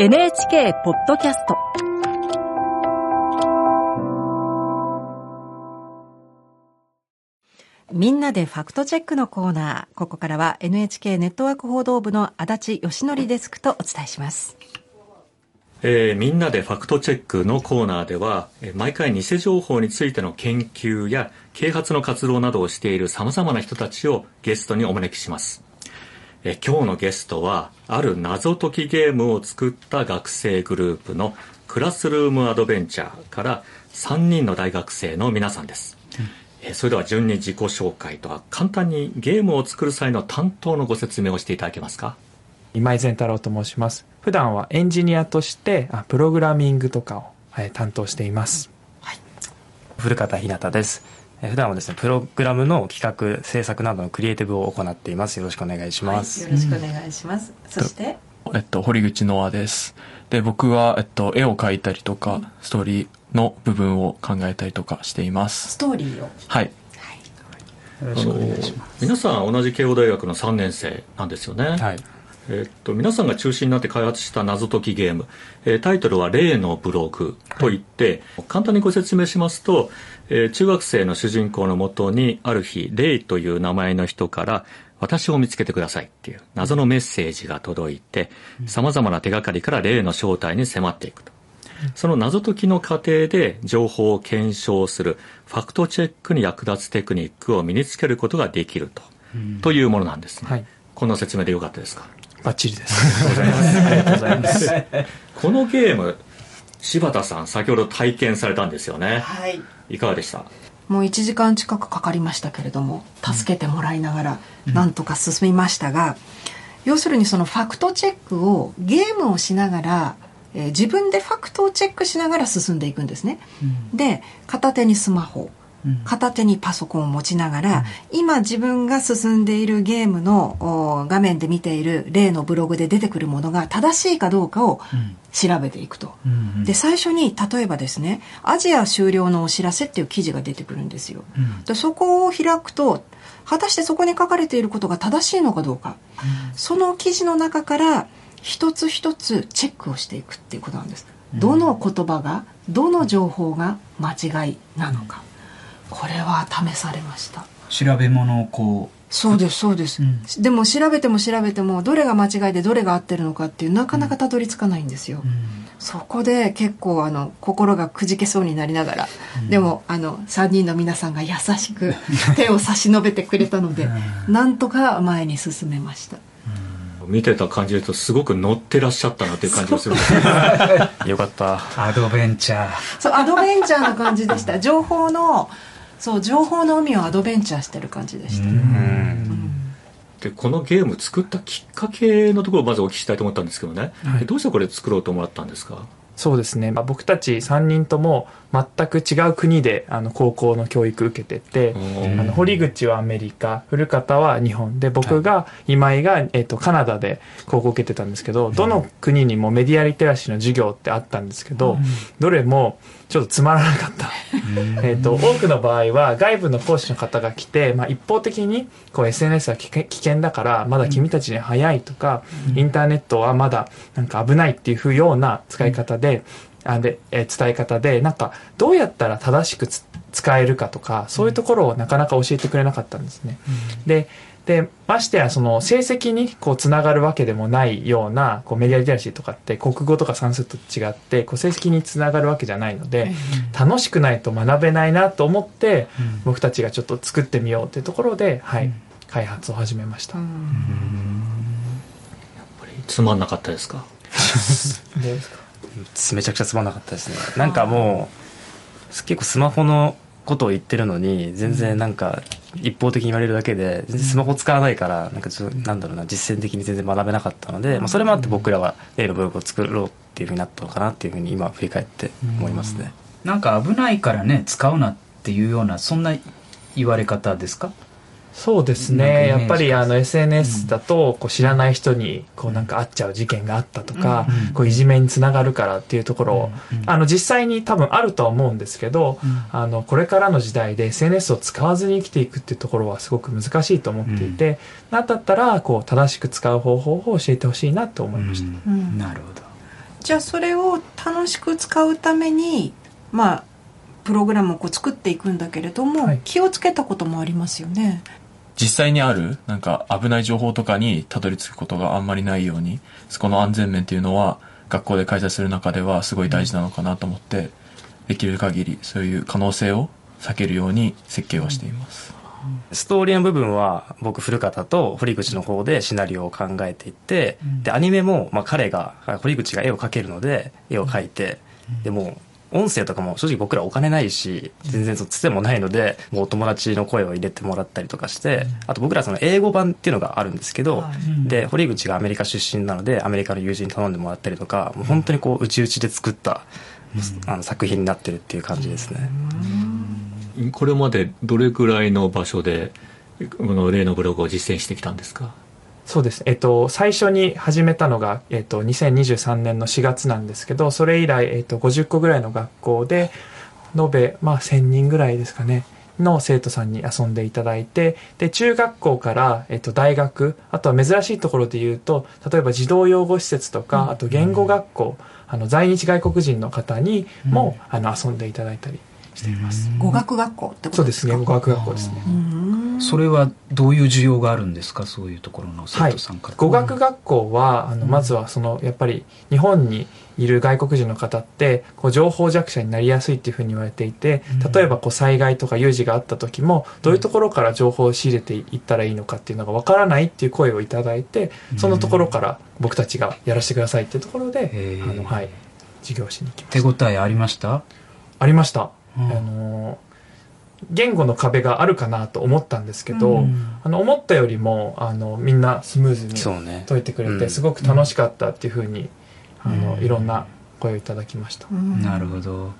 NHK ポッドキャストみんなでファクトチェックのコーナー。ここからは NHK ネットワーク報道部の足立義則デスクとお伝えします。えー、みんなでファクトチェックのコーナーでは、えー、毎回偽情報についての研究や啓発の活動などをしている様々な人たちをゲストにお招きします。えー、今日のゲストは、ある謎解きゲームを作った学生グループのクラスルームアドベンチャーから3人の大学生の皆さんです。えそれでは順に自己紹介とは簡単にゲームを作る際の担当のご説明をしていただけますか？今井善太郎と申します。普段はエンジニアとしてあプログラミングとかを、はい、担当しています、はい、古方ひなたです普段はですねプログラムの企画制作などのクリエイティブを行っています。よろしくお願いします、はい、よろしくお願いします、うん、そして？えっと堀口ノアです。で僕は、えっと、絵を描いたりとか、ストーリーの部分を考えたりとかしています。ストーリーを？はい、よろしくお願いします。皆さん同じ慶応大学の3年生なんですよね。はいえっと、皆さんが中心になって開発した謎解きゲーム、えー、タイトルは「例のブログ」とい。って、はい、簡単にご説明しますと、えー、中学生の主人公のもとにある日「レイ」という名前の人から「私を見つけてください」っていう謎のメッセージが届いてさまざまな手がかりから例の正体に迫っていくと。その謎解きの過程で情報を検証するファクトチェックに役立つテクニックを身につけることができると,、というものなんですね、はい、こんな説明でよかったですか？バッチリです。ありがとうございます。このゲーム柴田さん先ほど体験されたんですよね。はい。いかがでした？もう1時間近くかかりましたけれども助けてもらいながらなんとか進みましたが、うん、要するにそのファクトチェックをゲームをしながらえー、自分でファクトをチェックしながら進んでいくんですね。うん、で片手にスマホ片手にパソコンを持ちながら、うん、今自分が進んでいるゲームの画面で見ている例のブログで出てくるものが正しいかどうかを調べていくと。うん、で最初に例えばですねアジア終了のお知らせっていう記事が出てくるんですよ。でそこを開くと果たしてそこに書かれていることが正しいのかどうか、その記事の中から一つ一つチェックをしていくっていうことなんです。どの言葉がどの情報が間違いなのか、これは試されました。調べ物をこう。そうですそうです、うん、でも調べても調べてもどれが間違いでどれが合ってるのかっていうなかなかたどり着かないんですよ、うん、そこで結構あの心がくじけそうになりながら、うん、でもあの3人の皆さんが優しく手を差し伸べてくれたので、なんとか前に進めました。見てた感じでとすごく乗ってらっしゃったなっていう感じがする。よかった。アドベンチャー。そうアドベンチャーな感じでした。情報のそう情報の海をアドベンチャーしてる感じでした、でこのゲーム作ったきっかけのところをまずお聞きしたいと思ったんですけどね、はい、どうしてこれ作ろうと思ったんですか？そうですね、まあ、僕たち3人とも全く違う国であの高校の教育受けててあの堀口はアメリカ古方は日本で僕が、今井が、えー、とカナダで高校受けてたんですけどどの国にもメディアリテラシーの授業ってあったんですけど、どれもちょっとつまらなかった。えと多くの場合は外部の講師の方が来て、まあ、一方的にこう SNS は危険だからまだ君たちに早いとか、インターネットはまだなんか危ないっていうような使い方で、あで、え伝え方でなんかどうやったら正しく使えるかとかそういうところをなかなか教えてくれなかったんですね。でで、ましてやその成績にこうつながるわけでもないようなこうメディアリテラシーとかって国語とか算数と違ってこう成績につながるわけじゃないので、楽しくないと学べないなと思って、僕たちがちょっと作ってみようっていうところで、はい、開発を始めました。やっぱりつまんなかったですか？どうですか？めちゃくちゃつまんなかったですね。なんかもう結構スマホのことを言ってるのに全然なんか一方的に言われるだけで全然スマホ使わないからなんかちょなんだろうな実践的に全然学べなかったので、まあ、それもあって僕らは A のブログを作ろうっていうふうになったのかなっていうふうに今振り返って思いますね。なんか危ないからね使うなっていうようなそんな言われ方ですか？そうですね。やっぱりあの SNS だとこう知らない人にこうなんか会っちゃう事件があったとか、こういじめにつながるからっていうところあの実際に多分あるとは思うんですけど、あのこれからの時代で SNS を使わずに生きていくっていうところはすごく難しいと思っていて、なんだったらこう正しく使う方法を教えてほしいなと思いました、なるほど。じゃあそれを楽しく使うためにまあプログラムをこう作っていくんだけれども、はい、気をつけたこともありますよね実際にあるなんか危ない情報とかにたどり着くことがあんまりないようにそこの安全面っていうのは学校で開催する中ではすごい大事なのかなと思って、できる限りそういう可能性を避けるように設計はしています。ストーリーの部分は僕古方と堀口の方でシナリオを考えていって、でアニメもまあ彼が堀口が絵を描けるので絵を描いて、でも音声とかも正直僕らお金ないし、全然つてもないので、もうお友達の声を入れてもらったりとかして、あと僕らその英語版っていうのがあるんですけど、で、堀口がアメリカ出身なので、アメリカの友人に頼んでもらったりとか、もう本当にこう、うちうちで作った、あの作品になってるっていう感じですね。これまでどれぐらいの場所で、この例のブログを実践してきたんですか？そうです。えっと、最初に始めたのが、えっと、2023年の4月なんですけど、それ以来、えっと、50個ぐらいの学校で、延べ、まあ、1000人ぐらいですかね、の生徒さんに遊んでいただいて、で、中学校から、えっと、大学、あとは珍しいところで言うと、例えば児童養護施設とか、あと言語学校、あの、在日外国人の方にも、あの、遊んでいただいたりしています。語学学校ってことですか？そうです。ね、語学学校ですね。それはどういう需要があるんですか？そういうところの生徒さんから、はい、語学学校はあのまずはそのやっぱり日本にいる外国人の方ってこう情報弱者になりやすいっていうふうに言われていて例えばこう災害とか有事があった時もどういうところから情報を仕入れていったらいいのかっていうのがわからないっていう声をいただいてそのところから僕たちがやらせてくださいっていうところであの、はい、授業しに行きました。手応えありました？ありました、うん、あの言語の壁があるかなと思ったんですけど、うん、あの思ったよりもあのみんなスムーズに解いてくれて、ねすごく楽しかったっていうふうに、あのいろんな声をいただきました、なるほど。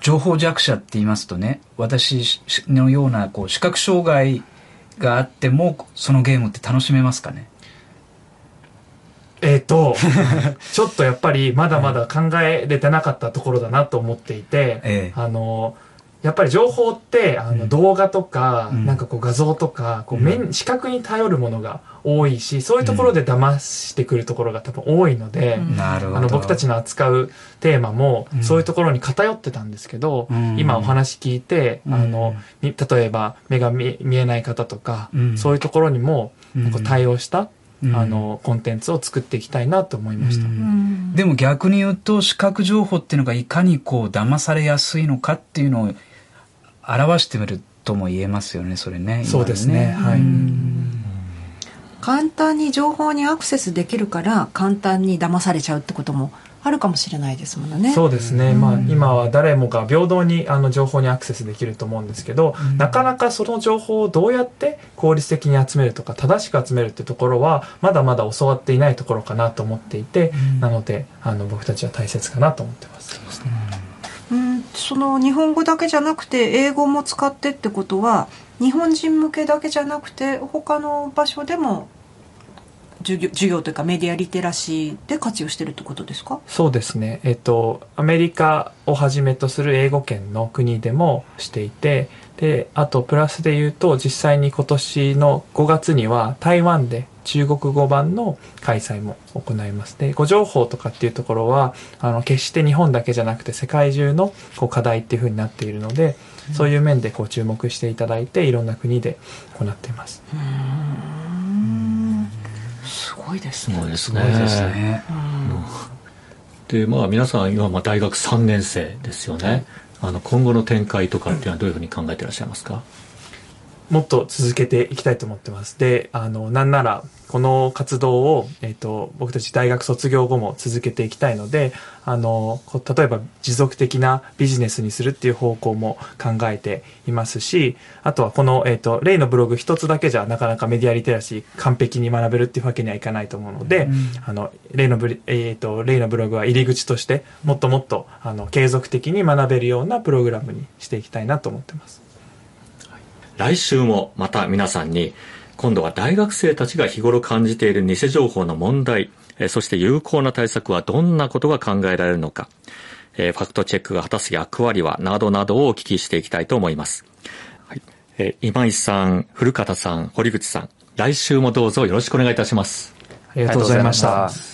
情報弱者って言いますとね私のようなこう視覚障害があってもそのゲームって楽しめますかね？えっ、ー、とちょっとやっぱりまだまだ考えれてなかったところだなと思っていて、ええ、あのやっぱり情報ってあの動画とか、うん、なんかこう画像とかこう目、うん、視覚に頼るものが多いしそういうところで騙してくるところが多分多いので、うん、あの僕たちの扱うテーマもそういうところに偏ってたんですけど、今お話聞いてあの例えば目が見えない方とか、そういうところにも対応した、あのコンテンツを作っていきたいなと思いました、でも逆に言うと視覚情報っていうのがいかにこう騙されやすいのかっていうのを表してみるとも言えますよねそれねね。そうですねはい。簡単に情報にアクセスできるから簡単に騙されちゃうってこともあるかもしれないですもんね。そうですね。うん、まあ今は誰もが平等にあの情報にアクセスできると思うんですけど、うん、なかなかその情報をどうやって効率的に集めるとか正しく集めるってところはまだまだ教わっていないところかなと思っていて、うん、なのであの僕たちは大切かなと思ってます。そその日本語だけじゃなくて英語も使ってってことは日本人向けだけじゃなくて他の場所でも授業授業というかメディアリテラシーで活用してるってことですか？そうですねえっとアメリカをはじめとする英語圏の国でもしていてであとプラスで言うと実際に今年の5月には台湾で中国語版の開催も行います。で、ご情報とかっていうところは、あの、決して日本だけじゃなくて世界中のこう課題っていうふうになっているので、そういう面でこう注目していただいて、いろんな国で行っています。すごいですね。すごいですね。で、まあ皆さん今まあ大学3年生ですよね。あの今後の展開とかっていうのはどういうふうに考えていらっしゃいますか、もっと続けていきたいと思ってます。で、あの、なんなら、この活動を、えっ、ー、と、僕たち大学卒業後も続けていきたいので、あの、例えば持続的なビジネスにするっていう方向も考えていますし、あとはこの、えっ、ー、と、例のブログ一つだけじゃなかなかメディアリテラシー完璧に学べるっていうわけにはいかないと思うので、うん、あの、例のブ、えっ、ー、と、例のブログは入り口として、もっともっと、あの、継続的に学べるようなプログラムにしていきたいなと思ってます。来週もまた皆さんに今度は大学生たちが日頃感じている偽情報の問題、そして有効な対策はどんなことが考えられるのか、ファクトチェックが果たす役割はなどなどをお聞きしていきたいと思います。はい、今井さん、古方さん、堀口さん、来週もどうぞよろしくお願いいたします。ありがとうございました。